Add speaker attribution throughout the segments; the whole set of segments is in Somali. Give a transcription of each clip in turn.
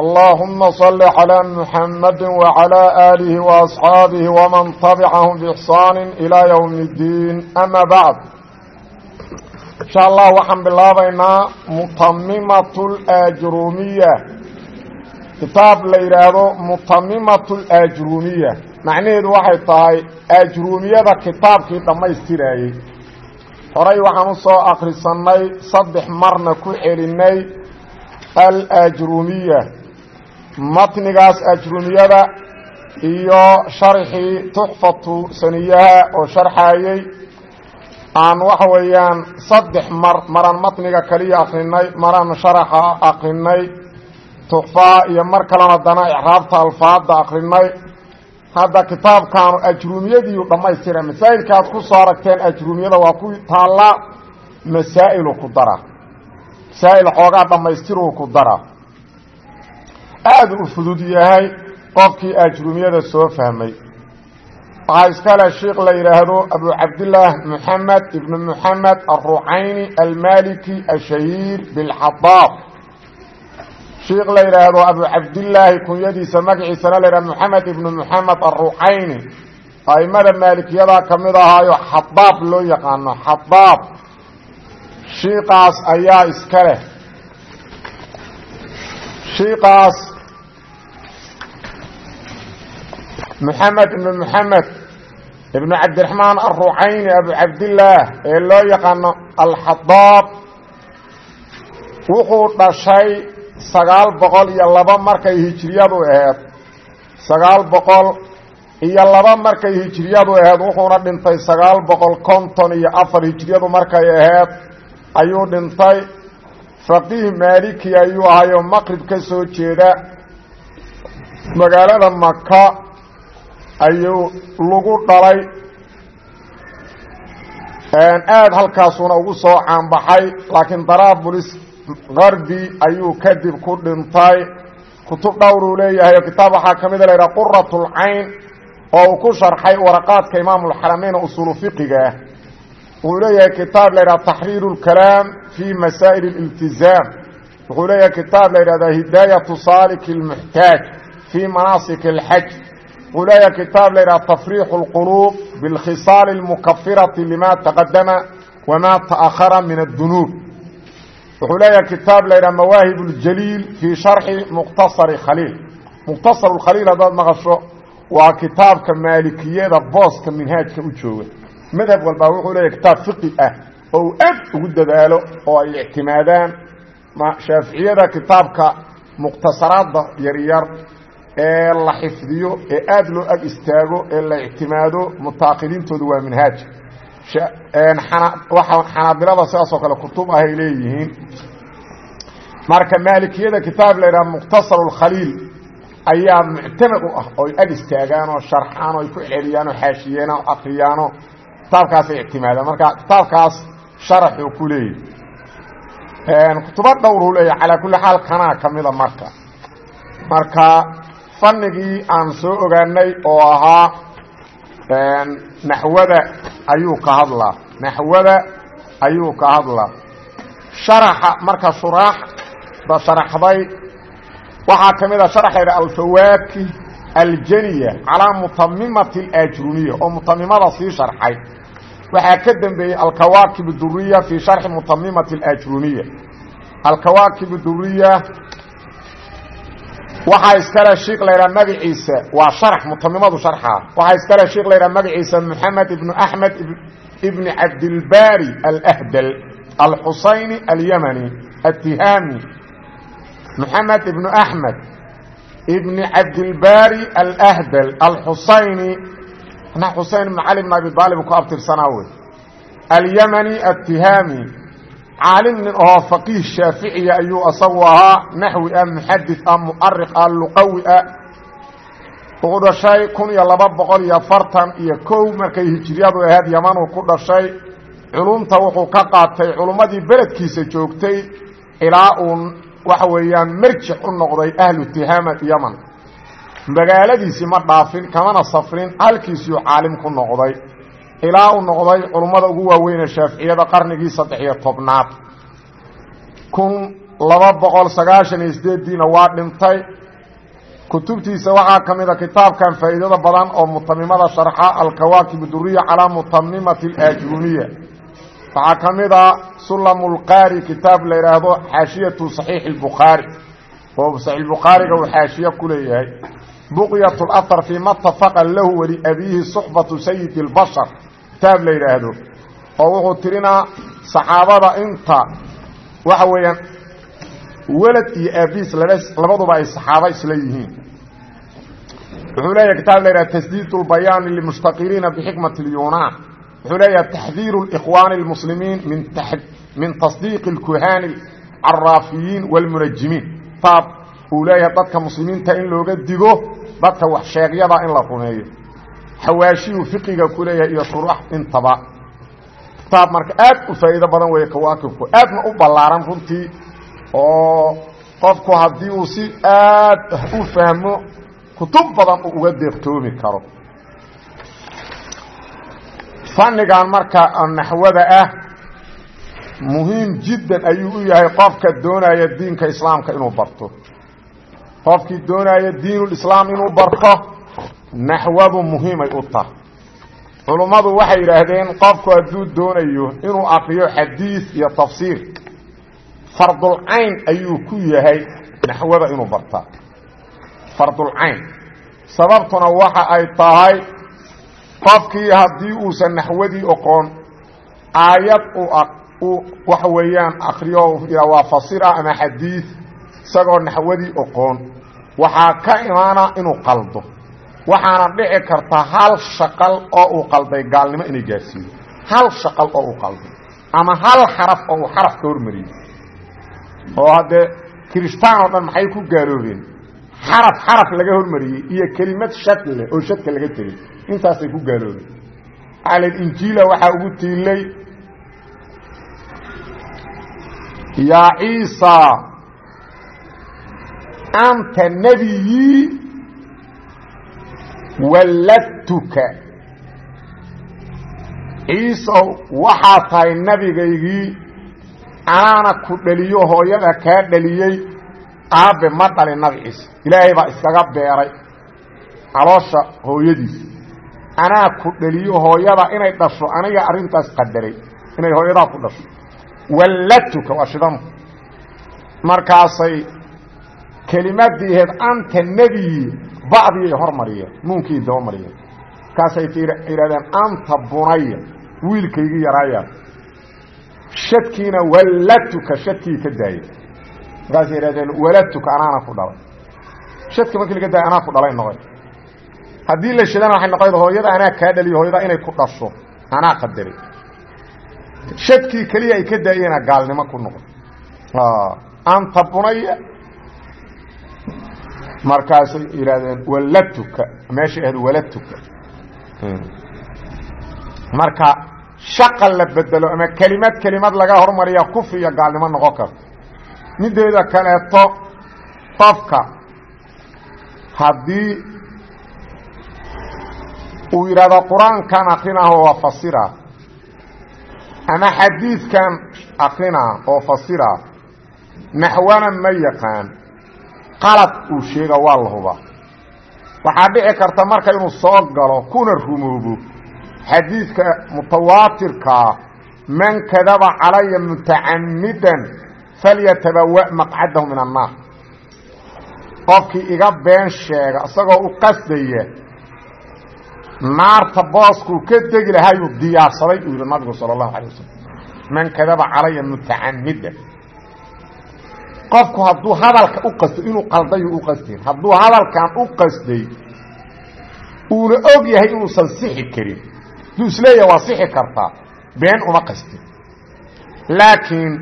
Speaker 1: اللهم صل على محمد وعلى آله وأصحابه ومن طبعهم بإحسان إلى يوم الدين أما بعد إن شاء الله وحن بالله بينا مطممة الأجرومية كتاب ليرادو مطممة الأجرومية معنيه waxay tahay ajruumiyada kitaabkii dhammaystirayay horay waxaan u soo akhrisanay saddex marna ku celinay alajruumiya matnigaas ajrumiyada iyo sharxii tuxfatu saniyaha oo sharxayey aan waxa weeyaan saddex mar maraan matniga kaliya akrinay maraan sharaxa akrinay tuxfaa iyo mar kalena dana icraabta alfaada akrinay hadda kitaabkaanu ajruumiyadiiu dhammaystira masaa'ilka aad ku soo aragteen ajruumiyada waa ku taallaa masaa'ilu ku dara. Masaa'il xoogaa dhammaystiruu ku dara aada u fudud yahay qofkii ajrumiyada soo fahmay. Waxaa iskale sheikh la yidhaahdo abu cabdillaah moxamed ibnu moxamed alrucayni almaliki ashahiir bilxadaab sheikh la yidhaahdo abu cabdillaahi kunyadiisa magaciisana la yidhahdo moxamed ibnu moxamed alrucayni aimada maalikiyada ka mid ahaayo xadaab loo yaqaano xadaab shiikaas ayaa iska leh shiikaas moxamed ibnu moxamed ibnu cabdiraxmaan alrucayni abu cabdillaah ee loo yaqaano alxadaab wuxuu dhashay sagaal boqol iyo laba markay hijriyadu aheed sagaal boqol iyo laba markay hijriyadu aheed wuxuuna dhintay sagaal boqol konton iyo afar hijriyadu markay aheed ayuu dhintay. Faqiih maaliki ayuu ahayo maqrib ka soo jeeda magaalada maka ayuu lagu dhalay. Aada halkaasuna ugu soo caanbaxay laakiin daraabulis qarbi ayuu kadib ku dhintay. Kutub dhowruu leeyahay oo kitaab waxaa ka mida ah laydhaha quratulcayn oo uu ku sharxay waraqaadka imaamulxaramayn usuulu fiqiga. Ah wuxuu leeyahay kitaab laydhaha taxriiru lkalaam fii masaa'il iltizaam. Wuxuu leeyahay kitaab la ydhahda hidaayatu saaliki lmuxtaaj fii manaasik alxaj wuxuu leeyahay kitaab la yidhaha tafriixu اlquluub biاlkhisaal اlmukafirati lima taqadama wama taأkhara min addunuub wuxuu leeyahay kitaab la yidhaha mawaahib اljaliil fii sharxi mukhtasari khaliil mukhtasar khaliil haddaad maqasho waa kitaabka maalikiyada booska minhaajka u jooga madhab walbaa wuxuu leeyahay kitaab fiqi ah oo uu aad ugu dadaalo oo ay ictimaadaan shaaficiyada kitaabka mukhtasaraadda yaryar ee la xifdiyo ee aada loo ag istaago ee la ictimaado mutaakiriintooda waa minhaaj. Xanaabilada sidaasoo kale kutub ahay leeyihiin. Marka maalikiyada kitaab la yidhaha mukhtasar اkhaliil ayaa muctamad u ah oo ay ag istaagaan oo sharxaan oo ku celceliyaan oo xaashiyeen oo akriyaano kitaabkaasay ictimaadaan. Marka kitaabkaas sharaxuu ku leeyahy kutubo dhowruu leeyahy calaa kulli xaal kanaa ka mida marka. Marka fanigii aan soo ogaanay oo ahaa naxwada ayuu ka hadlaa. Naxwada ayuu ka hadlaa. Sharaxa marka shuraaxda sharaxday waxaa ka mid a sharaxeeda alfawaaki aljaniya calaa mutamimati alajrumiya oo mutamimada sii sharxay. Waxaa ka dembeeyey alkawaakib duriya fii sharxi mutamimati alajrumiya alkawaakib duriya waxaa iskale sheikh la yidhaha magaciisa waa sharax mutamimadu sharxaa waxaa iskale sheikh la yidhaha magaciisa moxamed ibnu axmed ibni cabdilbari alahdal alxusayni alyamani attihaami moxamed ibnu axmed ibni cabdilbari alahdal alxusayni na xusein ibn cali bn abi aalib ku abtirsanaa wey. Alyamani attihaami caalim nin ahoo faqiih shaaficiya ayuu isagu ahaa naxwi ah muxadid ah muariq ah luqawi ah. Wuxuu dhashay kun iyo laba boqol iyo afartan iyo kow markay hijiriyadu ahayd yamanuu ku dhashay. Culumta wuxuu ka qaatay culummadii beledkiisa joogtay ilaa uu waxa weeyaan marjic u noqday ahlu tihaama yaman. Magaaladiisii ma dhaafin kamana safrin halkiisiiu caalim ku noqday ilaa uu noqday culummada ugu waaweyne shaaficiyada qarnigii saddex iyo tobnaad. Kun laba boqol sagaashan iyo sideediina waa dhintay. Kutubtiisa waxaa ka mid a kitaabkan faa'iidada badan oo mutamimada sharxa alkawaakib duriya calaa mutamimati alaajrumiya waxaa ka mid a sulamulqaari kitaab la yidhaahdo xaashiyatu saxiixi albukhaari. Oo saxiixbukhaariga uu xaashiye ku leeyahay. Buqyat lahar fii ma lahu waliabiihi suxbatu sayidi اlbashar kitaab la yidhaahdo oo wuxuu tirinaa saxaabada inta waxa weeyaan welad iyo aabiis labaduba ay saxaabo isla yihiin wuxuu leeyahay kitaab la yidhaha tasdiid اlbayaani limushtaqiliina bixikmati اlyunaan wuxuu leeyahay taxdiiru اlikhwaani اlmuslimiin min min tasdiiqi اlkuhaani alcaraafiyiin wاlmunajimiin kitaab uu leeyahay dadka muslimiinta in looga digo dadka wax sheegyada in la rumeeyo xawaashiyuu fiqiga ku leeyahay iyo shurux intaba. Kitaab marka aad u faa'iido badan weeye kawaakibku. Aadna u ballaaran runtii oo qofku haddii uu si aad u fahmo kutub badan uu uga deeqtoomi karo. Fannigan marka naxwada ah muhiim jiddan ayuu u yahay qofka doonaya diinka islaamka inuu barto. Qofkii doonaya diinulislaam inuu barto naxwadu muhiimay u tahay. Culummadu waxay yidhaahdeen qofku hadduu doonayo inuu akriyo xadiid iyo tafsiir fardulcayn ayuu ku yahay naxwada inuu bartaa fardulcayn sababtuna waxa ay tahay qofkii haddii uusan naxwadii oqoon aayad uu waxa weeyaan akriyo waa fasira ama xadiid isagoo naxwadii oqoon waxaa ka imaana inuu qaldo waxaana dhici karta hal shaqal oo uu qalday gaalnimo inay gaarsiiyo hal shaqal oo uu qalday ama hal xaraf oo uu xaraf ka hormariyey. Oo haddee kirishtaan oo dhan maxay ku gaaloobeen? Xaraf xaraf laga hormariyey iyo kelimad shad leh oo shadka laga tegey. Intaasay ku gaaloobeen. Alal injiila waxaa ugu tiilay yaa ciisa anta nebiyii walladtuka. Ciisow waxaa tahay nebigaygii anaana ku dhaliyo hooyada kaa dhaliyey aabbe ma dhalin nabi ciise. Ilaahay baa iskaga beeray caloosha hooyadiisa anaa ku dhaliyo hooyada inay dhasho aniga arrintaas qadaray inay hooyadaa ku dhasho. Walladtuka waa shidanu markaasay kelimadii ahayd anta nebiyi bacdii ay hormariyeen nuunkii daba mariyeen markaasay yidhahdeen anta bunaya wiilkaygii yaraaya shadkiina walladtuka shadkii ka daayey markaasay yidhahdeen waladtuka anaana ku dhalay. Shadki markii laga daaya anaa ku dhalay noqoy haddii la shadana waxay noqoyd hooyada anaa kaa dhaliyo hooyada inay ku dhasho anaa qadaray shadkii keliya ay ka daayeena gaalnimo ku noqon anta bunaya markaasay yidhahdeen waladtuka meeshay ahayd waladtuka marka shaqa la bedelo ama kelimad kelimad laga hormariya kufri iyo gaalnimo noqon karto. Mideeda kaleeto qofka haddii uu yidhahdo qur'aankan akrinah oo fasira ama xadiidkan akrinaa oo fasira naxwana ma yaqaan qalad uu sheega waa la hubaa. Waxaa dhici karta marka inuu soo galo kuna rumoobo. Xadiidka mutawaatirkaa man kadaba calaya mutacamidan falyatabawa maqcadahu min annaar. Qofkii iga been sheega isagoo u qasdaya naarta booskuu ka degi lahaayuu diyaarsaday uu yidhi nabigu sala allahu alay wasalam man kadaba calaya mutacamidan qofku hadduu hadalka u qasdo inuu qaldayu u qasdin hadduu hadalkan u qasday uuna og yahay inuusan sixi karin. Hadduu is leeyahay waa sixi kartaa been uma qasdin laakiin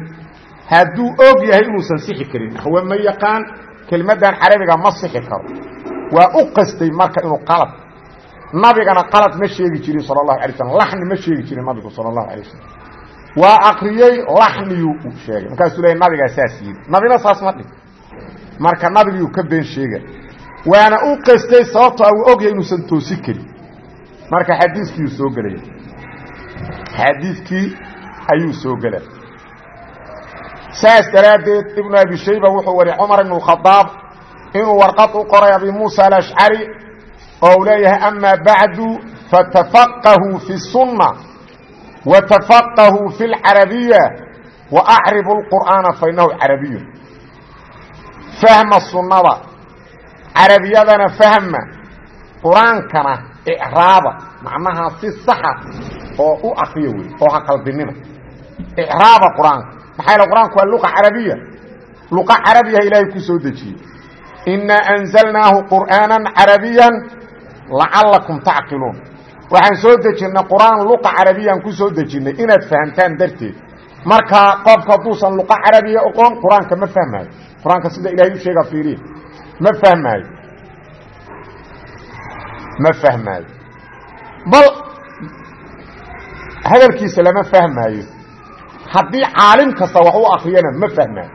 Speaker 1: hadduu og yahay inuusan sixi karin naxwe ma yaqaan kelimaddan carabiga ma sixi karo. Waa u qastay marka inuu qalad. Nabigana qalad ma sheegi jirin sala allahu alay slam laxni ma sheegi jirin nabigu sala allahu alay wasalam waa akriyey laxniyuu u sheegay. Markaasuu leeyay nabigaa saas yidhi nabina saas ma dhig. Marka nabigiiu ka been sheega waana u qastay sababtoo uu ogyahay inuusan toosi karin. Marka xadiiskiiuu soo gelaya xadiidkii ayuu soo gela saas daraaddeed ibnu abi shayba wuxuu wari cumar ibnu khadaab inuu warqad u qoray abi muusa alashcari oo uu leeyahay amaa bacdu fatafaqahuu fi sunna watafaqahuu fi lcarabiya waacribu lqur'aana fainahu carabiyun fahma sunnada carabiyadana fahma qur'aankana icraaba macnaha si saxa oo u akriya wey oo ha qaldinina icraaba qur'aanka maxaa yaele qur'aanku waa luqa carabiya luqa carabiyaha ilaahay ku soo dejiyey inaa anzalnaahu qur'aana carabiya lacallakum tacqiluun waxaan soo dejinnay qur'aan luqa carabiyaan ku soo dejinnay inaad fahamtaan darteed. Marka qofka hadduusan luqa carabiya oqoon qur'aanka ma fahmaayo. Qur'aanka sida ilahay u sheegaa fiiriya ma fahmaayo. Ma fahmaayo. Bal hadalkiisa lama fahmaayo. Haddii caalim kasta wax u akriyana ma fahmaayo.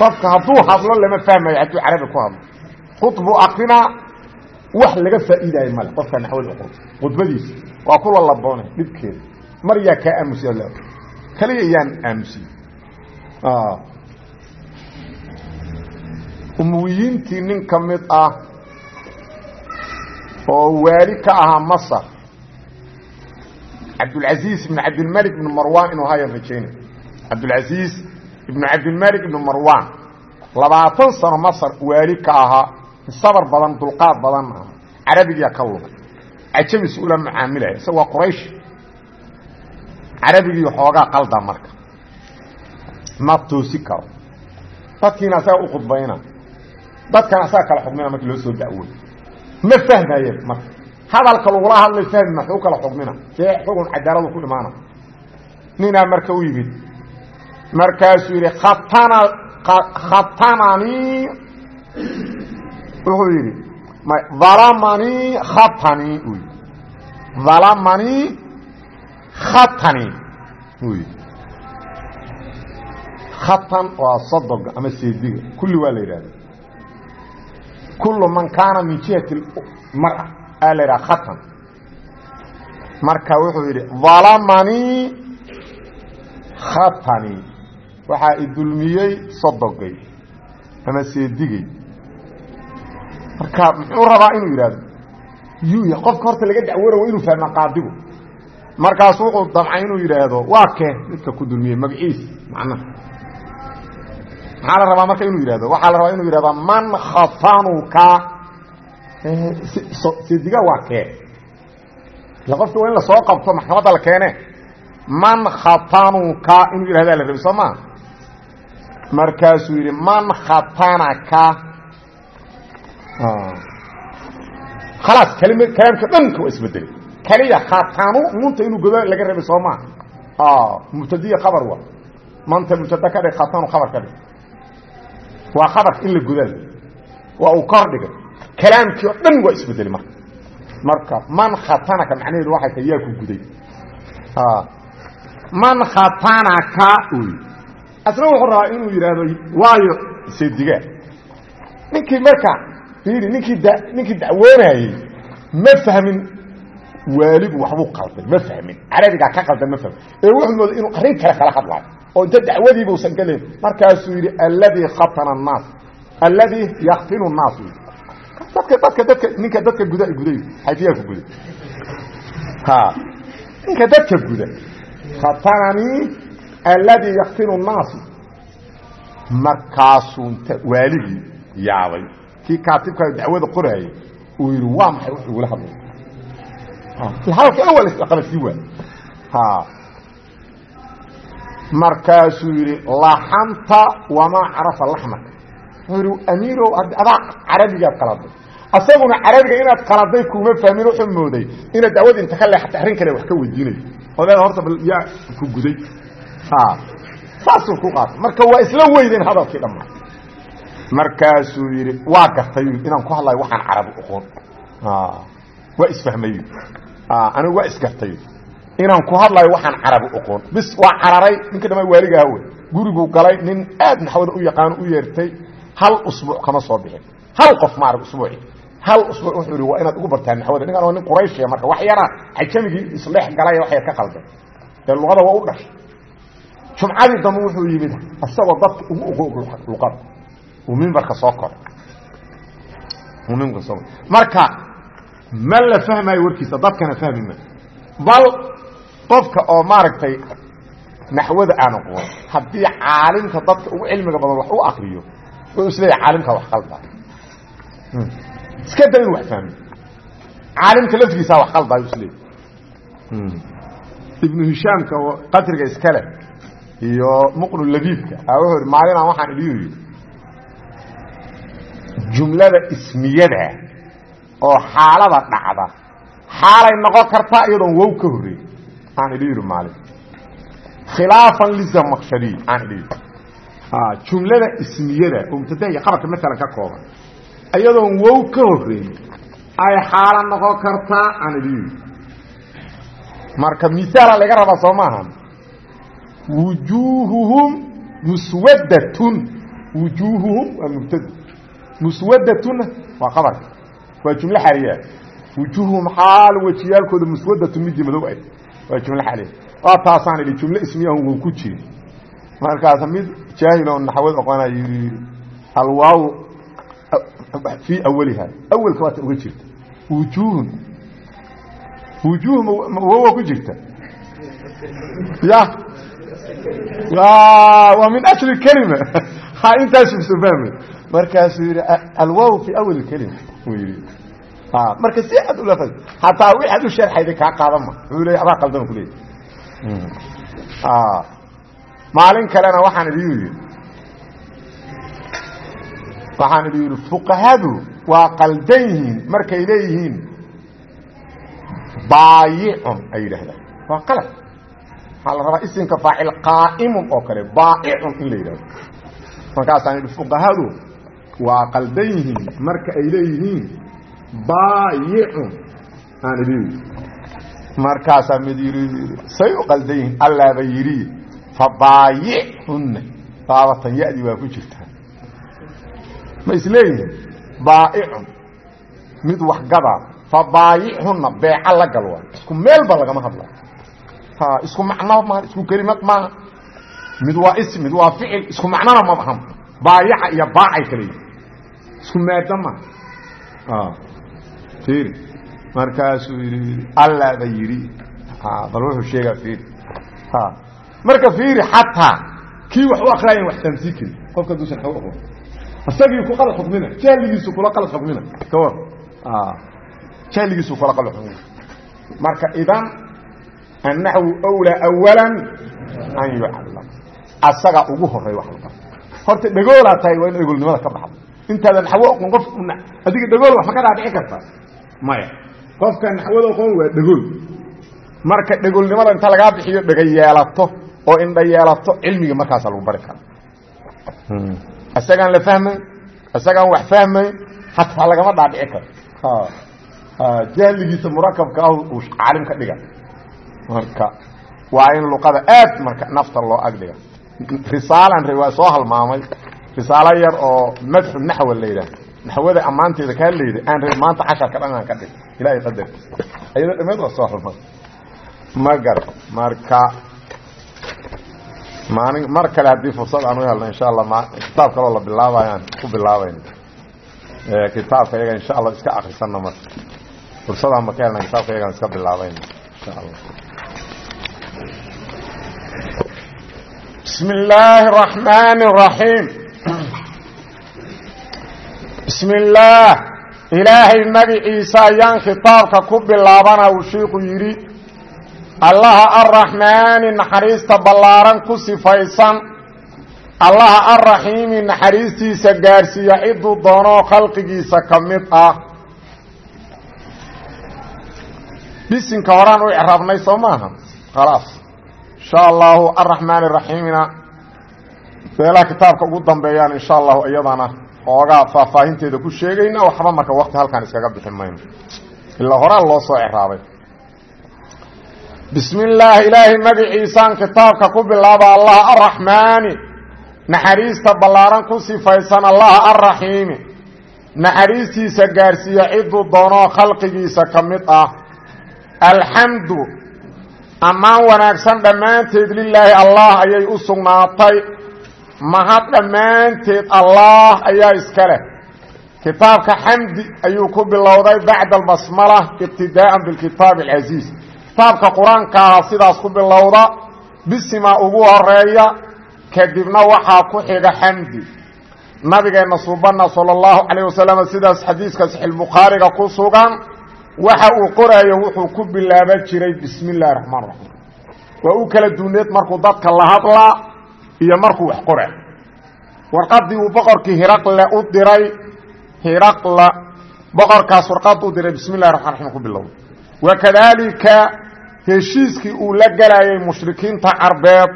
Speaker 1: Qofka hadduu hadlo lama fahmaayo hadduu carabi ku hadlo. Khudbu akrinaa wax laga faa'iidaayo male qofka naxwada oqon khudbadiisa. Waa kula laboone dhibkeeda mar yaa kaa aamusiya kaliya yaan aamusiye umuwiyiintii nin ka mid ah oo waali ka ahaa masar cabdulcaziiz ibn cabdilmalik ibn marwan inuu hayan rajaynay cabdulcaziiz ibnu cabdilmalik ibn marwan labaatan sano masar waali ka ahaa sabar badan dulqaad badan. Ah carabigiyaa ka lumay cajamis ula mucaamilaya isaga waa quraysh. Carabigii xoogaa qalda marka. Ma toosi karo. Dadkiina asaga u khudbayna. Dadkana asaga kala xugmina markii loo soo dacwoy ma fahmayeen marka. Hadalka lagula hadlay fahmi ma xuu kala xugmina see xugun cadaaladu ku dhimaana. Ninaa marka u yimid. Markaasuu yidhi khatana khatananii wuxuu yidhi dalamanii khatanii u yidhi dalamanii khatanii uu khatan waa sodoga ama seediga kulli waa la yidhahda kullu man kaana min jihati mara aa la yidhaha khatan. Marka wuxuu yidhi dalamanii khatanii waxaa i dulmiyey sodogay ama seedigay marka muxuu rabaa inuu yidhahdo yuya qofka horta laga dacwoona waa inuu fahmaa qaadigu. Markaasu wuxuu damcay inuu yidhaahdo waa kee midka ku dulmiyey magaciis macnaha maxaa la rabaa marka inuu yidhahdo waxaa la rabaa inuu yidhahdo man khatanuka seediga waa kee ila qofka waa in la soo qabto maxkamadda la keene man khatanuka inuu yidhahdaa la rabi soo maa markaasuu yidhi man khatanaka khalaas kalima kalaamka dhanka waa isbedelay kaliya khatanu nuunta inuu godo laga rabay soo maa mubtadiya khabar wa manta mubtada ka dhig khatanu khabar ka dhig waa khabarka in la godaa waa uu kor dhigay kalaamkii oo dhan waa isbedelay marka marka man khatanaka macnaheedu waxay tahay yaa ku guday man khatanaka wy asna wuxuu rabaa inuu yidhaahdo waayo seedigaa ninkii marka ninkii ninkii dacwoonayey ma fahmin waaligu waxbuu qalday ma fahmin. Carabigaa ka qaldan ma fahmin. Ee wuxuu mooday inuu arrin kale kala hadlaayo oo inta dacwadiiba usan gelayn markaasuu yidhi alladii khatana annaas alladii yaktinu nnaas dadka dadka dadka ninka dadka guda guday xayfiyaa ku guday. Ha. Ninka dadka guda. Khatananii alladii yaktinu nnaas markaasuu inta waaligii yaabay kii kaatibka dacwada qoraayay uu yidhi waa maxay wax igula hadlay? Hadalka awal isqabadkii waa ha markaasuu yidhi laxanta wamaa carafa laxmaka wuxuu yidhi amiirow adaa carabigaad qaladay. Asaguna carabiga inaad qaladay kuma fahmin wuxuu mooday inaad dacwada inta ka leexata arrin kale wax ka weydiinayo oo leeda horta bal yaa ku guday. Saasuu ku qaatay. Marka waa isla weydeen hadalkii dhammaa markaasuu yidhi waa gartay. Inaan ku hadlayo waxaan carabi oqoon waa isfahmay. Anigu waa isgartay. Inaan ku hadlayo waxaan carabi oqoon bis waa cararay ninka dhamaa waaligaha wey. Guriguu galay nin aad naxwada u yaqaano u yeertay hal usbuuc kama soo bixin. Hal qof maarag usbuuci hal usbuuc wuxuu yidhi waa inaad ugu bartaan naxwada ninkan waa nin qurayshiya marka wax yara cajamigii isdhex galay wax yar ka qalday. Ee luqada waa u dhashay. Jumcadii dambe wuxuu yimid isagoo dadka ugu ogo luqada uu mimbarka soo koray uu mimbarka soo koray marka ma la fahmayo warkiisa dadkana fahmi ma. Bal qofka oo maaragtay naxwada aan aqoon haddii caalimka dadka ugu cilmiga badan wax u akriyo wuxuu is leeyahay caalimka wax qalda. Iska da inu wax fahmi. Caalimka laftigiisaa wax qaldayo isleeyahy ibnu hishaamka qadriga iskale iyo muqnu labiibka. A wuxuu ihi maalinaan waxaan idhi yidhi jumlada ismiyada oo xaalada dhacda xaalay noqon kartaa iyadoon wow ka horreey aan idhi yidhi maalin. Khilaafan lizamaqshari aan idhi. Yidhi jumlada ismiyada oo mubtadaha iyo qabarka maalan ka kooban. Iyadoon wow ka horreey ay xaala noqon kartaa aan idhi yidhi marka misaala laga rabaa soo maaha wujuuhuhum muswadatun wujuuhuhum waa mubtada muswadatuna waa qabarka waa jumlo xaaliya wujuuhuhum xaal wejiyaalkooda muswadatun midii madow ah waa jumlo xaaliya waa taasaan idhi jumlo ismiyahun wow ku jirin markaas mid jaahil oo naxwad oqona yii alwaaw fii awaliha awelka waata uga jirta. Wujuuhun. Wujuuh mawowa ku jirta. Ya. Waa min asli kelima ha intaasu soo fahmay markaasuu yidhi alwaaw fi awal kelima uu yidhi. Marka si aad ula hataa wixaad u sharxayday kaa qaadan ma. Wuxuu leeya adaa qaldan ku leeyahy maalin kalena waxaan idhi yidhi waxaan idhi yidhi fuqahadu waa qaldan yihiin markay leeyihiin baayicun ay yidhaahdaan. Waa qalad. Waxaa la rabaa isimka faacil qaa'imun oo kale baa'icun in la yidhahdo. Markaasaan idhi fuqahadu waa qaldan yihiin marka ay leeyihiin baayicun. Aan idhi. Markaasaa mid say u qaldan yihiin allaaba yidhi fabaayicunna baabatan ya-dii waa ku jirtaa ma isleeyihiin baa'icun mid waxgadaa fabaayicunna beeca la gal waa. Isku meelba lagama hadla isku macno ma isku kelimad maaha mid waa ism mid waa ficil isku macnona ma ahan. Baayaca iyo baacay kale yihiin isku maado maaha fiiri markaasuu yidhi bal wuxuu sheegaa fiiri marka fiiri xataa kii wax u akraayan wax taamsii kari qofka duusan xog aqoon isagii ku qalad xukmina jahligiisu kula qalad xukmina ka war jahligiisu kula qalad xukmina marka idan annaxwu wlaa awala an yucallam asaga ugu horay wax laga horta dhagoolaa tahay waa in dhagoolnimada ka baxdo intaadan naxwo oqon qof adiga dhagool wax ma ka dhaadhici kartaa maya. Qofka naxwada oqon waa dhagool. Marka dhagoolnimada inta lagaa bixiyo dhaga yeelato oo indha yeelato cilmiga markaasaa lagu bari kara isagaan la fahmayn isagaan wax fahmayn hataa lagama dhaadhici karo. Jahligiisa murakabka ah uu caalim ka dhiga. Marka waa in luqada aad marka nafta loo agdhiga. Risaalan waa soo halmaamay risaalo yar oo madxu naxwa la yidhaah naxwada ammaanteeda kaa leyda aan rab maanta casharka dhan aan ka dhig ilaahay qadarkiisa ayado dhameed waa soo halmay ma gar marka maalin mar kale haddii fursad aan u helno insha allah m kitaab kaloo la bilaabayaan ku bilaabayna kitaabka iyaga insha allah iska akrisana marka fursadaan ma ka helna kitaabka iyagaan iska bilaabayna insha allah بسم الله الرحمن الرحيم bismi illaah ilaahay magiciisa ayaan khitaabka ku bilaabana uu shiiku yidhi allaha arraxmaani naxariista ballaaran ku sifaysan. Allaha arraxiimi naxariistiisa gaadhsiiya ciduu doonoo khalqigiisa ka mid ah. Bisinka horaan u icraabnay soo maaha? Khalaas. Insha allahu arraxmaan raxiimina beelaha kitaabka ugu dambeeyaan insha allahu iyadana oogaa faahfaahinteeda ku sheegayna waxba marka waqti halkaan iskaga bixin mayno. Ilaa horaa loo soo ciraabay bismi illaahi ilaahay magaciisaan kitaabka ku bilaaba allah arraxmaani naxariista ballaaran ku sifaysan allah arraxiimi naxariistiisa gaarsiiya ciduu doonoo khalqigiisa ka mid ah. Alxamdu ammaan wanaagsan dhammaanteed lilaahi allah ayay u sugnaatay mahad dhammaanteed allah ayaa iska leh. Kitaabka xamdi ayuu ku bilowday bacda albasmala ibtidaa'an bilkitaabi alcasiiz kitaabka qur'aanka aha sidaas ku bilowda bisimaa ugu horreeya kadibna waxaa ku xiga xamdi. Nabigeenna suubana sala allahu calayh wasalam sidaas xadiiska saxiixbukhaariga ku sugan waxa uu qorayo wuxuu ku bilaaban jiray bismi illahi raxmaan raxiim waa u kala duuneed markuu dadka la hadlaa iyo markuu wax qora warqadii uu boqorkii hiraqle u diray hiraqla boqorkaas warqad u diray bismi illahi raxmaan raxiim ku bilowda wakadaalika heshiiskii uu la gelayay mushrikiinta carbeed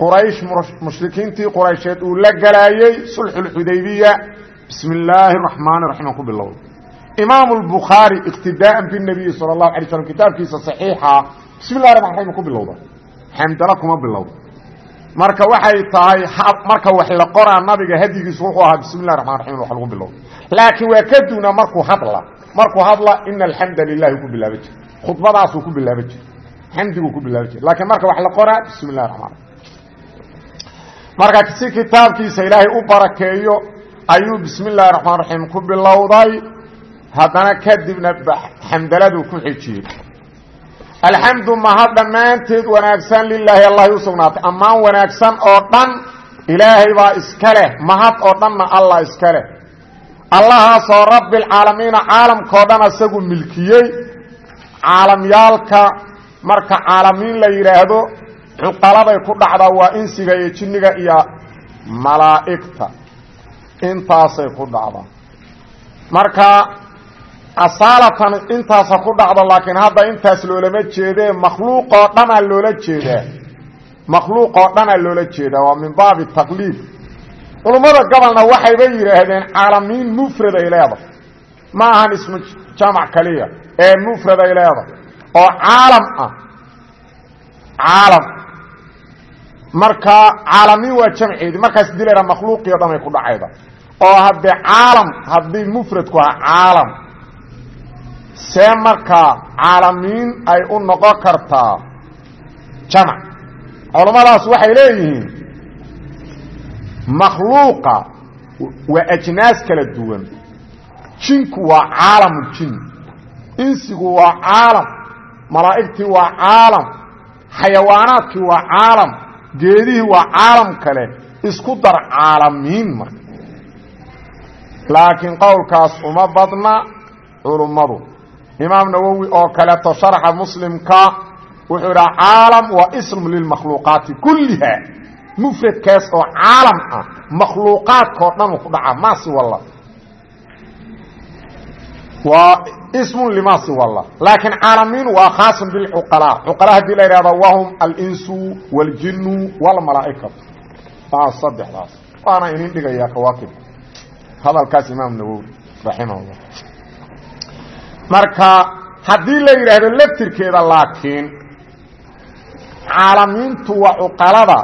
Speaker 1: quraysh mushrikiintii quraysheed uu la gelaayey sulxulxudaybiya bismi illaahi raxmaani raxiim ku bilowda imaamu lbukhaari iqtidaa'an binabiyi sala allahu alay slam kitaabkiisa saxiixa bismi llahi raxmaan raxiim ku bilowda xamdala kuma bilowda marka waxay tahay marka wax la qoraa nabiga hadigiisu wuxuu ahaa bismi llahi raxmaan raxiim wax lagu bilowda laakiin waa ka duuna markuu hadla. Markuu hadla ina alxamda ku bilaaba jira khudbadaasuu ku bilaaba xamdiguu ku bilaaba laakiin marka wax la qoraa bismi raxmaan raxiim marka si kitaabkiisa ilaahay u barakeeyo ayuu bismi raxmaan raxiim ku bilowday. Haddana kadibna xamdaladuu ku xijiyey alxamdu mahad dhammaanteed wanaagsan lilaahi allahay u sugnaatay. Ammaan wanaagsan oo dhan ilaahay baa iska leh. Mahad oo dhanna allah iska leh. Allahaasoo rabbialcaalamiina caalamkao dhan isagu milkiyey. Caalamyaalka marka caalamiin la yidhaahdo cuqaladay ku dhacdaa waa insiga iyo jinniga iyo malaa'igta. Intaasay ku dhacdaa. Marka asaalatan intaasa ku dhacdo laakiin hadda intaas loolama jeedee makhluuqoo dhanaa loola jeedaa makhluuqoo dhanaa loola jeedaa waa min baabi taqliid culummada gobolna waxayba yidhaahdeen caalamiin mufrad ay ma ahan ismu jamac kaliya ee mufrad ay oo caalam ah. Caalam. Marka caalamiin waa jamceedi markaas laydhaha makhluuqii o dhan ay ku dhacayda oo haddee caalam haddii mufradku aha caalam see markaa caalamiin ay u noqon kartaa jamac. Culammadaas waxay leeyihiin makhluuqa waa ajnaas kala duwan. Jinku waa caalamu jin insigu waa caalam malaa'igtii waa caalam xayawaanaadkii waa caalam geedihii waa caalam kale isku dar caalamiin marka. Laakiin qowlkaas uma badna culummadu imaam nawowi oo kaleeto sharxa muslimka wuxuu idhaha caalam waa ism lilmakhluuqaati kulliha. Mufradkaas oo caalam ah makhluuqaadkao dhanuu ku dhaca maasi walla waa ismun limaasi walla laakiin caalamiin waa khaasun bilcuqalaa cuqalaa. Haddii la yidhahdo wahum alinsu waاljinu wاlmalaa'ikatu waa saddexdaas. Waana inin dhigayaa kawaakib hadalkaas imaam nawowi raximah llah marka haddii la yidhaahdo laftirkeeda laakiin caalamiintu waa cuqalada.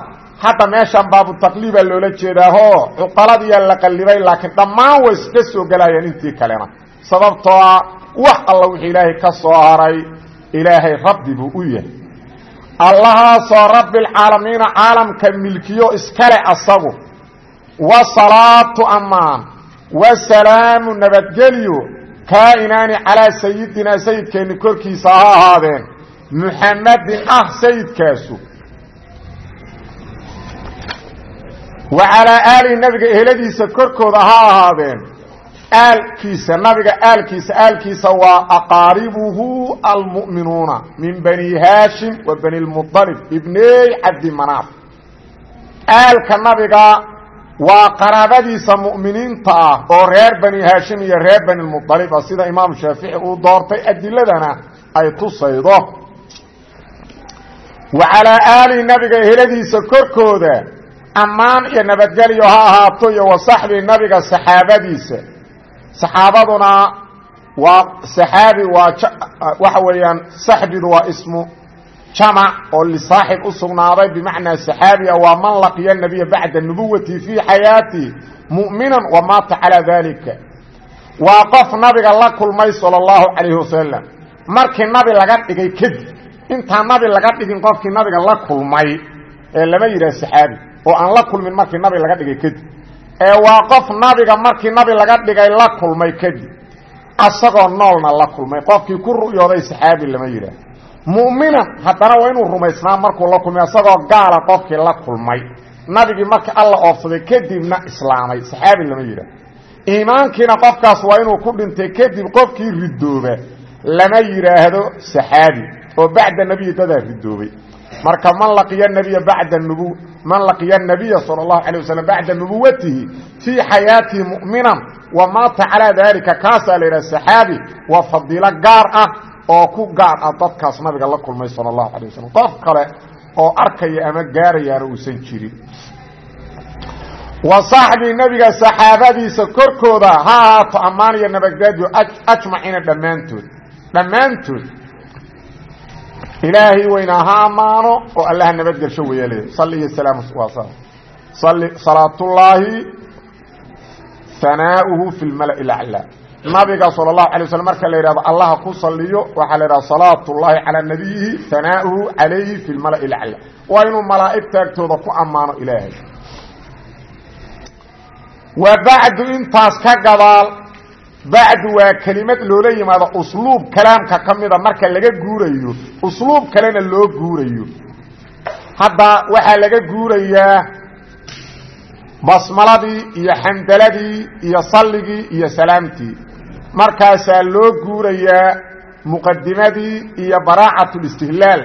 Speaker 1: Hadda meeshan baabu taqliibaa loola jeedaaho cuqaladiyaa la qallibay laakiin dhammaan way iska soo gelayaan intii kalena. Sababtoo ah wax alla wixii ilaahay ka soo haray ilaahay rabbi buu u yahay. Allahaasoo rabbialcaalamiina caalamka milkiyo iskale asagu wasalaatu ammaan wasalaamu nabadgelyo kaa'inaani calaa sayidinaa sayidkeenni korkiisa ha ahaadeen. Muxamadin ah sayidkaasu. Wa calaa aalihi nabiga eheladiisa korkooda ha ahaadeen. Aalkiisa nabiga aalkiisa aalkiisa waa aqaaribuhu almu'minuuna min bani haashim wa bani lmuطalib ibney cabdi manaaf. Aalka nabiga waa qaraabadiisa mu'miniinta ah oo reer bani haashim iyo reer bani lmuطalib ah sida imaamu shaafici uu doortay adiladana ay tusaydo. Wa calaa aalihi nabiga eheladiisa korkooda ammaan iyo nabadgelyo ha ahaato iyo wa saxbi nabiga saxaabadiisa. Saxaabaduna waa saxaabi waa waxa weeyaan saxbidu waa ismu jamac oo lisaaxib u sugnaaday bimacnaa saxaabiya waa man laqiya nabiya bacda nubuwati fii xayaati mu'minan wa maata calaa dalika waa qof nabiga la kulmay sala allahu calayhi wasalam markii nabi laga dhigay kadib intaan nabi laga dhigin qofkii nabiga la kulmay ee lama yidhaha saxaabi oo aan la kulmin markii nabi laga dhigay kadib. Ee waa qof nabiga markii nabi laga dhigay la kulmay kadib asagoo noolna la kulmay. Qofkii ku ru'yooday saxaabi lama yidhaah mu'minan haddana waa inuu rumaysnaa markuu la kulmay asagoo gaala qofkii la kulmay. Nabigii marka alla oofsaday kadibna islaamay. Saxaabi lama yidhaah iimaankiina qofkaas waa inuu ku dhintay kadib qofkii ridooba lama yidhaahdo saxaabi. Oo bacda nebiyi dadaa ridoobay marka man laqiya nabiya bacda nubu man laqiya nabiya sala allahu calay wasalam bacda nubuwatihi fii xayaatihi mu'minan wa maata calaa daalika kaasaa la waa fadiilo gaar ah oo ku gaar ah dadkaas nabiga la kulmay sala allahu calay wasalam qof kale oo arkaya ama gaarayaana uusan jirin. Wa saxbii nebiga saxaabadiisa korkooda ha ahaato ammaan iyo nabadgaadyo ajmaciina dhammaantood. Dhammaantood ilaahay weynaa ha ammaano oo allaha nabadgelsho weyaale salli iyo salaam. Salaatullaahi hanaa'uhu fi lmala'i laclaa nabiga sala allahu alay waslm marka la yidhahdo allaha ku saliyo waxaa la yidhahda salaatu llahi calaa nabiyihi hanaa'uhu calayhi fi lmala'i laclaa waa inuu malaa'igta agtooda ku ammaano ilaahay. Wa bacdu intaas ka gadaal bacdu waa kelimad loola yimaado usluub kalaamka ka mida marka laga guurayo usluub kalena loo guurayo. Hadda waxaa laga guurayaa basmaladii iyo xamdaladii iyo salligii iyo salaamtii markaasaa loo guurayaa muqadimadii iyo baraacatul-istihlaal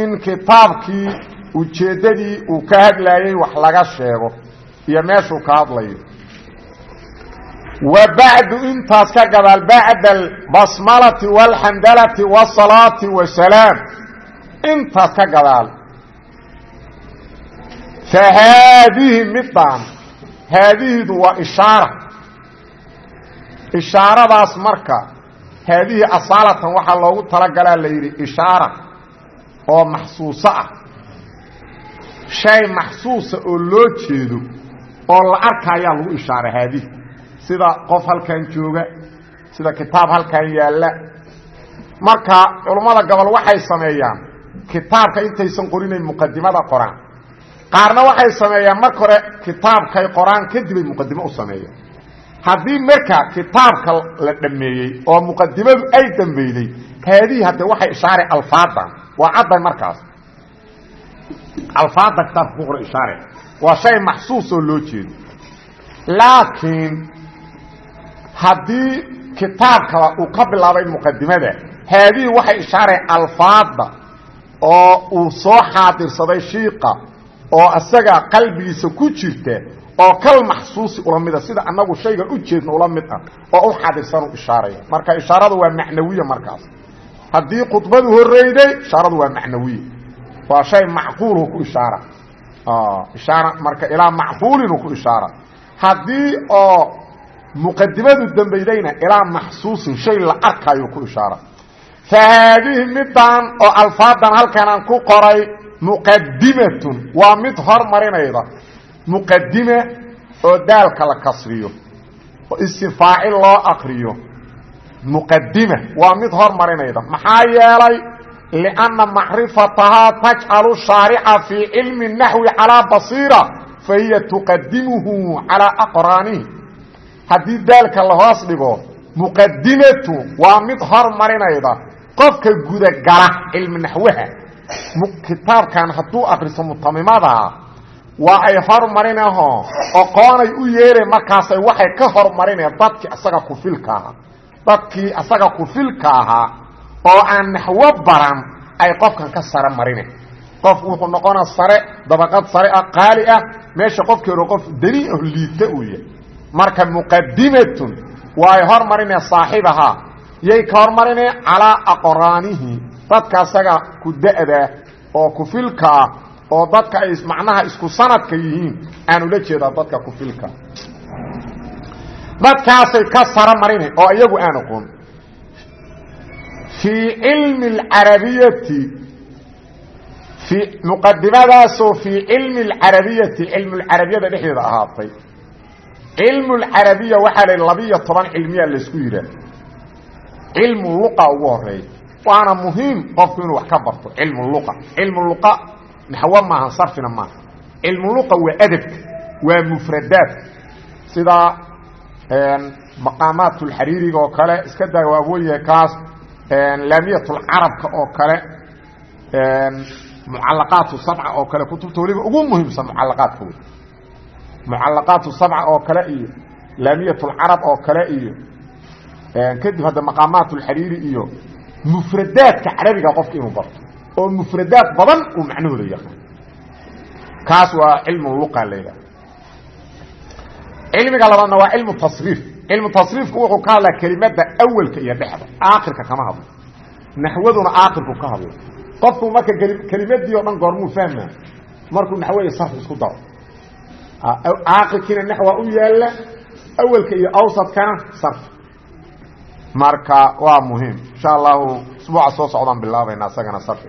Speaker 1: in kitaabkii ujeeddadii uu ka hadlaayey wax laga sheego iyo meeshuu ka hadlayo wa bacdu intaas ka gadaal bacda albasmalati waalxamdalati waasalaati wasalaam intaas ka gadaal. Fa haadihi midaan haadihidu waa ishaara ishaaradaas marka haadihi asaalatan waxaa loogu talagalaa la yidhi ishaara oo maxsuuso ah. Shay maxsuusa oo loo jeedo oo la arkayaa lagu ishaara haadihi sida qof halkan jooga sida kitaab halkan yaalla. Marka culummada gobol waxay sameeyaan kitaabka intaysan qorinayn muqadimada qoraan. Qaarna waxay sameeyaan marka hore kitaabkay qoraan kadibay muqadimo u sameeyaan haddii marka kitaabka la dhameeyey oo muqadimadu ay dambeyday haadihii hadde waxay ishaare alfaadan waa cadday markaas. Alfaada kitaabka ku qora ishaare waa shay maxsuus oo loo jeedo. Laakiin haddii kitaabka uu ka bilaabay muqadimada haadihii waxay ishaareen alfaada oo uu soo xaadirsaday shiiqa oo isaga qalbigiisa ku jirta oo kal maxsuusi ula mida sida anagu shaygan u jeedno ula mid ah oo u xaadirsan u ishaaraya. Marka ishaaradu waa macnawiya markaas. Haddii khudbadu horeyday ishaaradu waa macnawiya. Waa shay macquulhu ku ishaara. Ishaara marka ilaa macquulinu ku ishaara. Haddii oo muqadimadu dambaydayna ilaa maxsuusin shay la arkayo ku ishaara. Fa haadihi midaan oo alfaadan halkan aan ku qoray muqadimatun waa mid hormarinayda muqadime oo daalka la kasriyo oo istifaacil loo akriyo muqadima waa mid hormarinayda. Maxaa yeelay lianna macrifatahaa tajcalu shaarica fii cilmi naxwi calaa basiira fa hiya tuqadimuhu calaa aqraanihi. Haddii daalka la hoos dhigo muqadimatu waa mid hormarinayda qofka gudagala cilmi naxwaha. Kitaabkan hadduu akriso mutamimada waa ay hormarinaho oqoonay u yeeleen markaasay waxay ka hormarineen dadkii asaga kufilka ahaa. Dadkii asaga kufilka ahaa oo aan naxwo baran ay qofkan ka sare marinen qof wuxuu noqona sare dabaqad sare ah qaali ah. Meesha qofkii hore qof dani ah liita uu yahay. Marka muqadimatun waa ay hormarineen saaxibahaa yay ka hormarineen calaa aqraanihi. Dadka asaga ku da'da oo kufilka ah oo dadka ay macnaha isku sanadka yihiin aan ula jeedaa dadka kufilka dadkaasay ka sara marina oo iyagu aan aqoon fii cilmi اcarabiyati muqadimadaasoo fii cilmi اlcarabiyati cilmulcarabiyada dhexdeeda ahaatay. Cilmu lcarabiya waxaa la labiyo toban cilmiya laysku yidhaah cilmu luqa ugu horreeya waana muhiim qofku wax ka barto cilmu luqa. Cilmu luqa naxwo maaha sarfina maaha. Cilmu luqa waa adabka waa mufradaad. Sida maqaamaat lxariiriga oo kale iska daa waa awooyahay kaas laamiyat lcarabka oo kale mucalaqaatu sabca oo kale kutubta waliba ugu muhiimsan mucalaqaadka wey mucalaqaatu sabca oo kale iyo laamiyat lcarab oo kale iyo kadib hadda maqaamaat lxariiri iyo mufradaadka carabiga qofka inuu barto oo mufradaad badan uu macnahooda yaqaan. Kaas waa cilmu luqa la yidhaha cilmiga labaadna waa cilmu tasriif. Cilmu tasriifku wuxuu ka hadlaa kelimada awelka iyo dhexda aakhirka kama hadlo. Naxwaduna aakhirku ka hadlo. Qofku marka kelimadii o dhan goormuu fahmaa markuu naxwo iyo sarf isku daro. Aakhirkiina naxwa u yaalla awelka iyo awsadkana sarf. Marka waa muhiim. Insha allahu isbuuca soo socdaan bilaabayna isagana sarfi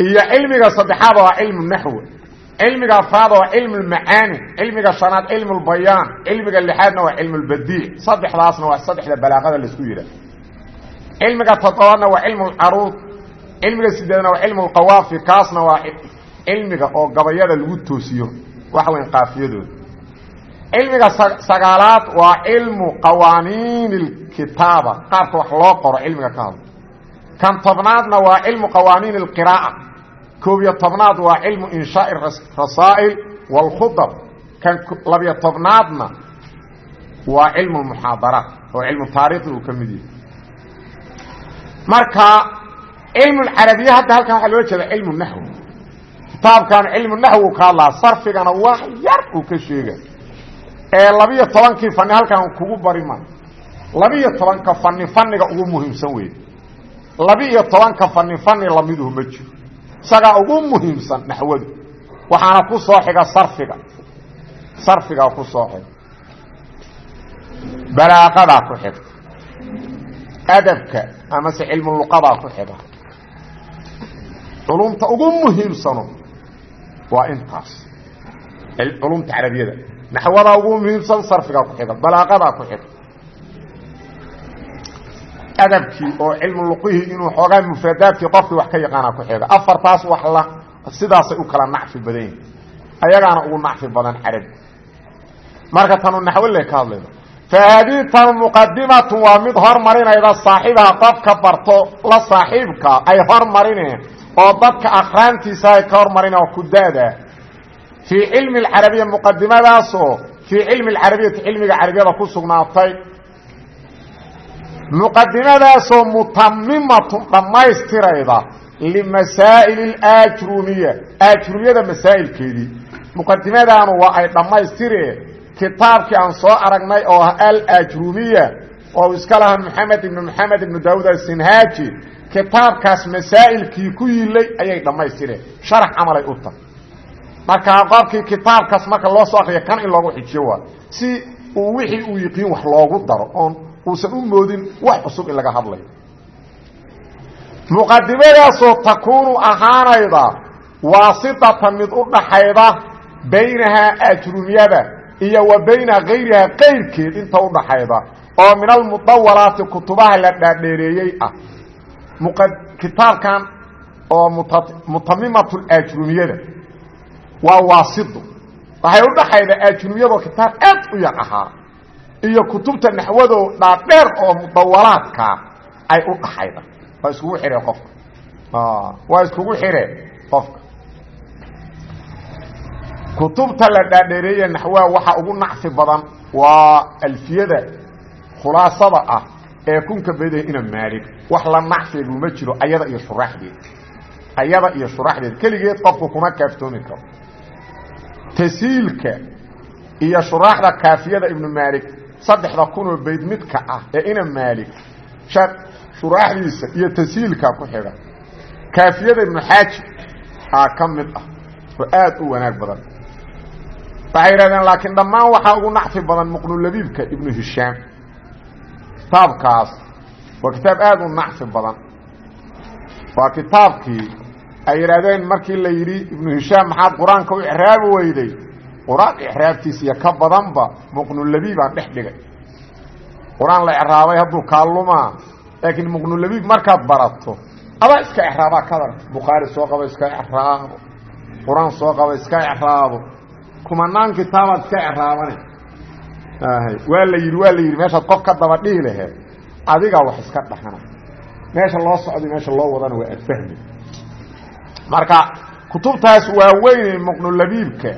Speaker 1: iyo cilmiga saddexaad waa cilmu naxw cilmiga afraad waa cilmu lmacaani cilmiga shanaad cilmu lbayaan cilmiga lixaadna waa cilmu lbadiic saddexdaasna waa saddexda balaaqada la isku yidhaah cilmiga toddobaadna waa cilmu lcaruud cilmiga sideedna waa cilmu lqawaafi kaasna waa cilmiga oo gabayada lagu toosiyo. Waxa weyn qaafiyadooda. Cilmiga sagaalaad waa cilmu qawaaniin اkitaaba qaabka wax loo qoro cilmiga ka hadlo kan tobnaadna waa cilmu qawaaniin اqiraa'a koob iyo tobnaad waa cilmu inshaai rasaa'il wاlkhudab kan labiyo tobnaadna waa cilmu muxaadaraat oo cilmu taariikhda uu ka mid yahay. Marka cilmu carabiya hadda halkan waxaa loo jeeda cilmu naxwi kitaabkan cilmu naxwi u ka hadlaa sarfigana wax yar uu ka sheega ee labiyo tobankii fani halkan kugu bari ma. Labiyo tobanka fani faniga ugu muhiimsan wey labi-iyo tobanka fani fani lamiduhu ma jiro. Isagaa ugu muhiimsan naxwadu. Waxaana ku soo xiga sarfiga. Sarfigaa ku soo xiga. Balaaqadaa ku xigta adabka amase cilmu luqadaa ku xiga. Culumta ugu muhiimsano waa intaas. Culumta carabiyada naxwadaa ugu muhiimsan sarfigaa ku xiga. Balaaqadaa ku xiga adabkii oo cilmu luqihii inuu xoogaa mufradaadkii qofkii wax ka yaqaana ku xiga afartaas wax la sidaasay u kala nacfi badan yihiin ayagaana ugu nacfi badan carabi marka tanu naxwo le ka hadlayno. Fa haadihi tanu muqadimatun waa mid hormarinayda saaxiibaha qofka barto la saaxiibka ay hormarineen oo dadka akraantiisa ay ka hormarineen oo ku da-da fii cilmi alcarabiya muqadimadaasoo fii cilmi alcarabiyati cilmiga carabiyada ku sugnaatay muqadimadaasoo mutamimatun dhammaystirayda limasaa'il اajrumiya ajrumiyada masaa'ilkeedii. Muqadimadaanu waa ay dhammaystireen kitaabkii aan soo aragnay oo ah alajrumiya oo iska lahaa maxamed ibnu maxamed ibnu daawud asinhaaji kitaabkaas masaa'ilkii ku yilay ayay dhammaystireen sharax camalay u tahay. Markaa qofkii kitaabkaas marka loo soo akriya kan in loogu xijiyo si uu wixii uu yiqiin wax loogu daro oon uusan u moodin wax cusub in laga hadlayo. Muqadimadaasoo takuunu ahaanayda waasitatan mid u dhaxayda baynahaa ajrumyada iyo wa bayna kayrihaa kayrkeed inta u dhaxayda oo min almudawalaati kutubaha la dhaadheereeyey ah. Kitaabkan oo mutamimat ajrumiyada waa waasidu. Waxay u dhaxayda ajrumiyadoo kitaab aad u yar iyo kutubta naxwado dhaadheer oo mudawalaadkaa ay u dhaxayda waa iskugu xire qofka waa iskugu xire qofka kutubta la dhaadheereeye naxwaha waxaa ugu nacfi badan waa alfiyada khulaasada ah ee kunka bedaya ina maalig wax la nacfigu ma jiro ayada iyo shuraaxdeed. Ayada iyo shuraaxdeed. Keligeed qofku kuma kaaftoomi karo. Tasiilka iyo shuraaxda kaafiyada ibnu maalik saddexda kunoo bayd midka ah ee ina maalik shuraaxdiisa iyo tasiilka ku xiga kaafiyada ibnu xaajib aa ka mid ah oo aad u wanaag badan. Waxay yidhahdeen laakiin dhammaan waxaa ugu nacfi badan muqnulabiibka ibnu hishaam. Kitaabkaas waa kitaab aad u nacfi badan. Waa kitaabkii ay yidhaahdeen markii la yidhi ibnu hishaam maxaad qur'aanka u icraabi weyday qur'aan icraabtiis iyo ka badanba muqnulabiibaan dhex dhigay. Qur'aan la icraabay hadduu kaalumaa laakiin muqnulabiib markaad barato adaa iska icraabaa kadar bukhaari soo qabo iska icraabo. Qur'aan soo qabo iska icraabo. Kumanaan kitaabaad iska icraabane waa la yidhi waa la yidhi meeshaad qof ka daba dhihi laheed adigaa wax iska dhaxana meesha loo socday meesha loo wadana waa aad fahmi. Marka kutubtaas waaweyn muqnulabiibka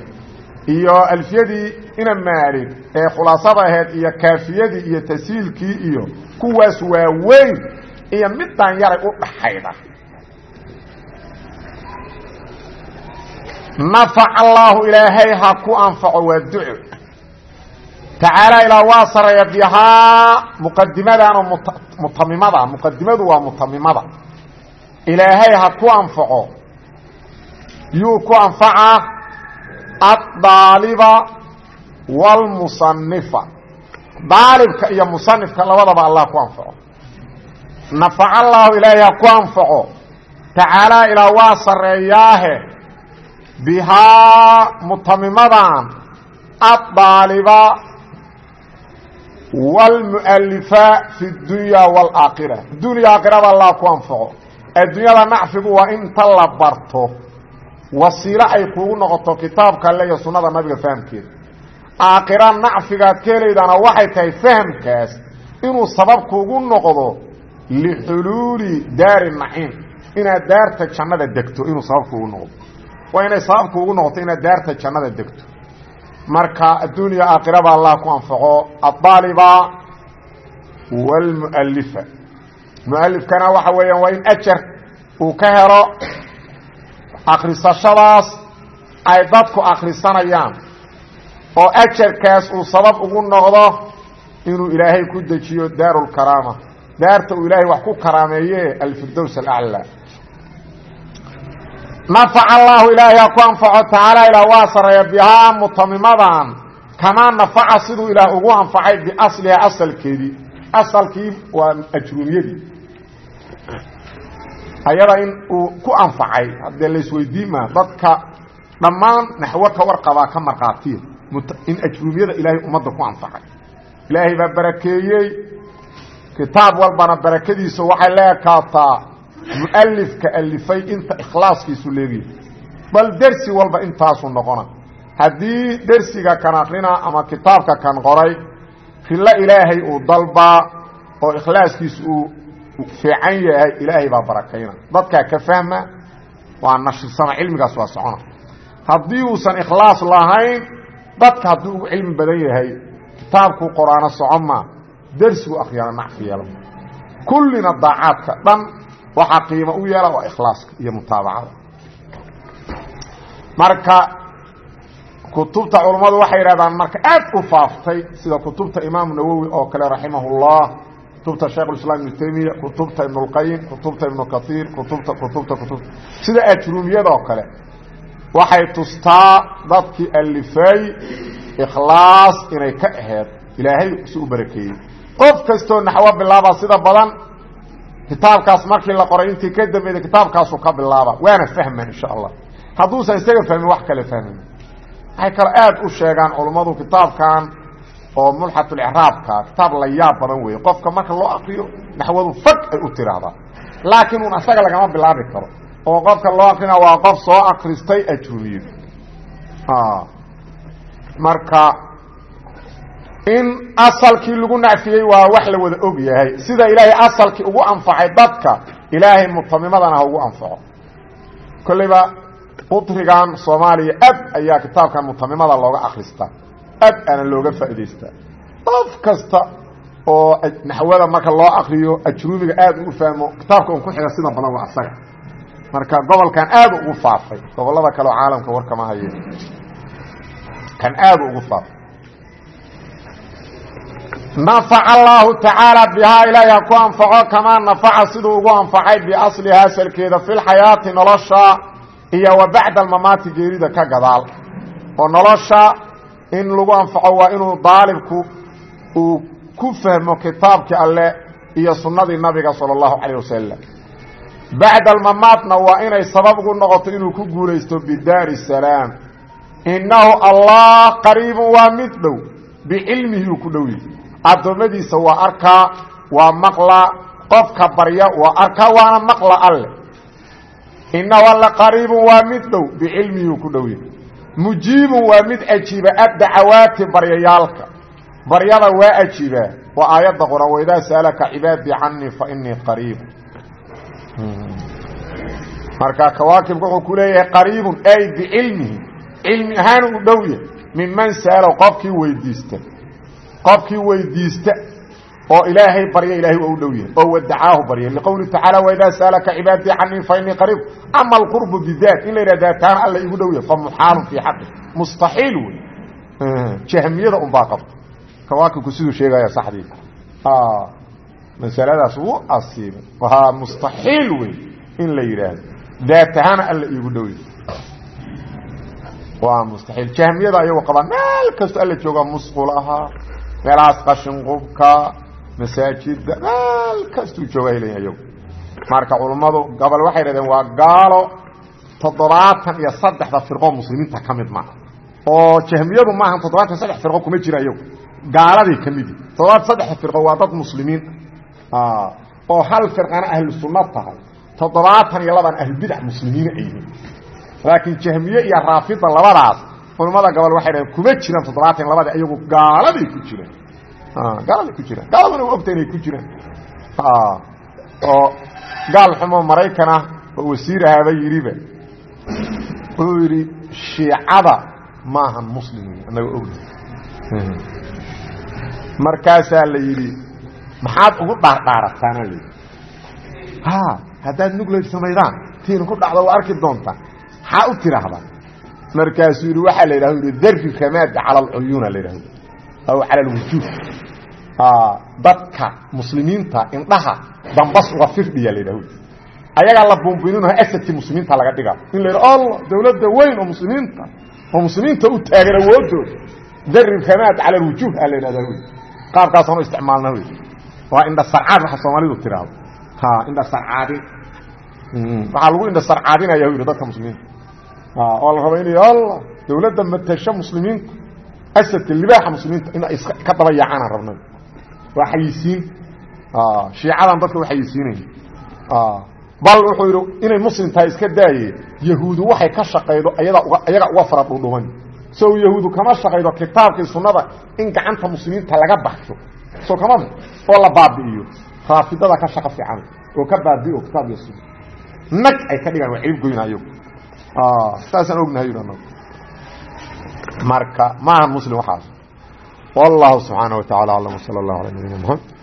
Speaker 1: iyo alfiyadii ina maalig ee khulaasada aheyd iyo kaafiyadii iyo tasiilkii iyo kuwaas waaweyn iyo midaan yaray u dhaxayda. Nafac allaahu ilaahay ha ku anfaco waa duco. Tacaala ilaa waa sareeya bihaa muqadimadan oo mutamimada muqadimadu waa mutamimada. Ilaahay ha ku anfaco yuu ku anfacaa addaaliba wاlmusanifa daalibka iyo musanifka labadaba allah ku anfaco nafaca allaahu ilaahay ha ku anfaco tacaalaa ilaa waa sareeyaahe bihaa mutamimadan addaaliba wاlmualifa fi اdunya wاlaakhira dunya aakhirada allah ku anfaco adduunyada nacfigu waa inta la barto wasiilo ay kuugu noqoto kitaabka alle iyo sunnada nabiga fahamkeeda. Aakhira nacfigaad ka waxay tahay fahamkaas inuu sabab kuugu noqdo lixuluuli daari naciim inaad daarta jannada degto inuu sabab kuugu noqdo. Waa inay sabab kuugu noqoto inaad daarta jannada degto. Marka adduuniya aakhiraba allah ku anfaco addaaliba wاlmualifa mualifkana waxa weeyaan waa in ajar uu ka helo akrisashadaas ay dadku akrisanayaan oo ajarkaas uu sabab ugu noqdo inuu ilaahay ku dejiyo daaru lkaraama daarta uu ilaahay wax ku karaameeye alfirdows alaclaa nafaca allaahu ilaahay ha ku anfaco tacaala ilaah waa sareeya bihaa mutamimadan kamaa nafaca siduu ilaah ugu anfacay biasliha asalkeedii. Asalkii waa ajruumiyadii ayada in uu ku anfacay haddee laisweydiin maa dadka dhammaan naxwo ka warqabaa ka markhaatiya in ajruumiyada ilaahay ummadda ku anfacay. Ilaahay baa barakeeyey. Kitaab walbana barakadiisa waxay la ekaataa mualifka alifay inta ikhlaaskiisu leegyahay bal dersi walba intaasuu noqona. Haddii dersiga kan akrina ama kitaabka kan qoray rilo ilaahay uu dalbaa oo ikhlaaskiisu uu fiican yahay ilaahay baa barakayna dadkaa ka fahma waa nashisama cilmigaas waa socona. Haddii uusan ikhlaas lahayn dadka hadduu ugu cilmi badan yahay kitaabkuu qoraano socoma dersigu akhriyana nacfi yeela kullina daacaadka dhan waxaa qiimo u yeela waa ikhlaaska iyo mutaabacada. Marka kutubta culammadu waxay yidhahdaan marka aad u faaftay sida kutubta imaamu nawowi oo kale raximahullah kutubta sheekhulislaam ibnu taymiya kutubta ibnulqayim kutubta ibnu kaiir kutubta kutubta kutubta. Sida ajruumiyada oo kale waxay tustaa dadkii alifay ikhlaas inay ka aheed ilaahay si u barakeeyey qof kastoo naxwo bilaaba sida badan kitaabkaas markii la qoray intii ka dambeeyda kitaabkaasuu ka bilaaba waana fahman insha allah. Hadduusan isaga fahmin wax kale fahmin. Waxay kale aada u sheegaan culummadu kitaabkan oo mulxatulicraabka kitaab la yaab badan weeye. Qofka marka loo akriyo naxwadu fag ay u tiraahdaa laakiin un asaga lagama bilaabi karo. Oo qofka loo akrina waa qof soo akristay ajrumiyad marka in asalkii lagu nacfiyey waa wax la wada og yahay. Sida ilaahay asalkii ugu anfacay dadka ilaahay mutamimadana ha ugu anfaco kolleyba qutrigan soomaaliya ad ayaa kitaabkan mutamimada looga akristaa ad aana looga faa'idaystaa qof kasta oo naxwada marka loo akriyo ajruumiga aad u fahmo kitaabka un ku xiga sida badan waa asaga. Marka gobolkan aad ugu faafay gobollada kale oo caalamka warkama haye. Kan aad ugu faafay. Nafaca allaahu tacaala bihaa ilaahi ha ku anfaco kamaa nafaca siduu ugu anfacay biasliha asalkeeda fi lxayaati nolosha iyo wa bacda almamaati geerida ka gadaal. Oo nolosha in lagu anfaco waa inuu daalibku uu ku fahmo kitaabkii alle iyo sunnadii nabiga sala allahu calayh wasalam bacda almamaatna waa inay sabab ugu noqoto inuu ku guulaysto bidaari salaam. Innahu allah qariibun waa mid dhow bicilmihi uu ku dhow yahy addoommadiisa waa arkaa waa maqla qofka barya waa arkaa waana maqla alle. Innahu alle qariibun waa mid dhow bicilmihi uu ku dhow yahy mujiibun waa mid ajiiba addacawaati baryayaalka. Baryada waa ajiibaa waa aayadda qoran waidaa sa'alaka cibaadii canii fa inii qariib. Marka kawaakibka wuxuu ku leeyahay qariibun ay bicilmihi cilmi ahaan u dhow yahay. Minman sa'alow qofkii weydiista. Qofkii weydiista oo ilaahay barya ilahay waa u dhow yahay oo wadacaahu barya. Liqowlihi tacaala waidaa sa'alaka cibaadii canii fa inii qariib. Ama alqurbu bidaat in la yidhah daataana alla igu dhow yahay fa muxaalun fii xaqi mustaxiil wey jahmiyada unbaa qabta. Kawaakibku siduu sheegaya saxdii masaladaas wuu asiibay. Waa mustaxiil wey in la yidhaahdo. Daatahaana alla iigu dhow yahay. Waa mustaxiil. Jahmiyada ayagoo qabaa. Meel kastoo alla joogaa musqul ahaa meelahaas qashinqubka masaajida meel kastuu jooga ay leeyihiin ayagu marka culummadu gobol waxay dhahdeen waa gaalo toddobaatan iyo saddexda firqo muslimiinta ka mid maaha oo jahmiyadu maaha toddobaatan saddex firqo kuma jira ayagu gaaladay ka mid. Yihi toddobaatan saddexda firqo waa dad muslimiin. Oo hal firqana ahlu sunna tahay. Toddobaatan iyo labaan ahlubidac muslimiina ay yihiin. Laakiin jahmiye iyo raafida labadaas culammada gobol waxay dhaheen kuma jiraan toddobaatan labada iyagu gaaladay ku jiraan gaaladay ku jiraan gaaladuna waa ogta inay ku jiraan oo gaal xumo maraykan ah oo wasiir ahaaba yidhiba wuxuu yidhi shiicada maahan muslimiin annaga ogna markaasaa la yidhi maxaad ugu dhaardhaarataana layidhi ha haddaad nuclear samaydaan tiina ku dhacdo waa arki doontaa maxaa u tiraahdaa markaasuu yidhi waxaa la yidhahdo yidhi dari ramaada cala alcuyuuna la yidhahdo. Aw cala alwujuuh dadka muslimiinta indhaha dambas uga firdhiya la yidhahdo ayagaa la buunbuninoo asadkii muslimiinta laga dhigaa. In la allah dawladda weyn oo muslimiinta oo muslimiinta u taagan awoodooda dari ramaad cala alwujuuh aa la yidhahdaa wy qaabkaasanu isticmaalna wy waa indha sarcaad waxa soomaalidu tiraahdo. Ha indha sarcaadin. Waxaa lagu indha sarcaadinaya yidhi dadka muslimiinta. Oo la raba inay allah dawladda matasho muslimiinta asadka libaaxa muslimiinta in ay ka daba yaacaan rabnay waa xayisiin. Shiicadan dadka u xayisiinaya bal wuxuu yidhi inay muslim tahay iska daaye yahuudu waxay ka shaqaydo ayaga uga fara dhudhuman so yahuudu kama shaqaydo kitaabkii sunnada in gacanta muslimiinta laga baxsho soo kama oo la baabi'iyo. Raafidada ka shaqo fiican oo ka baabi'o kitaab iyo sunna. Nag ay ka dhigaan waa cirib goynayo saasaan ognahay marka maahan muslim waxaas subxaanaه wa tacala aclam wsala اllah ala nabiyina mxamed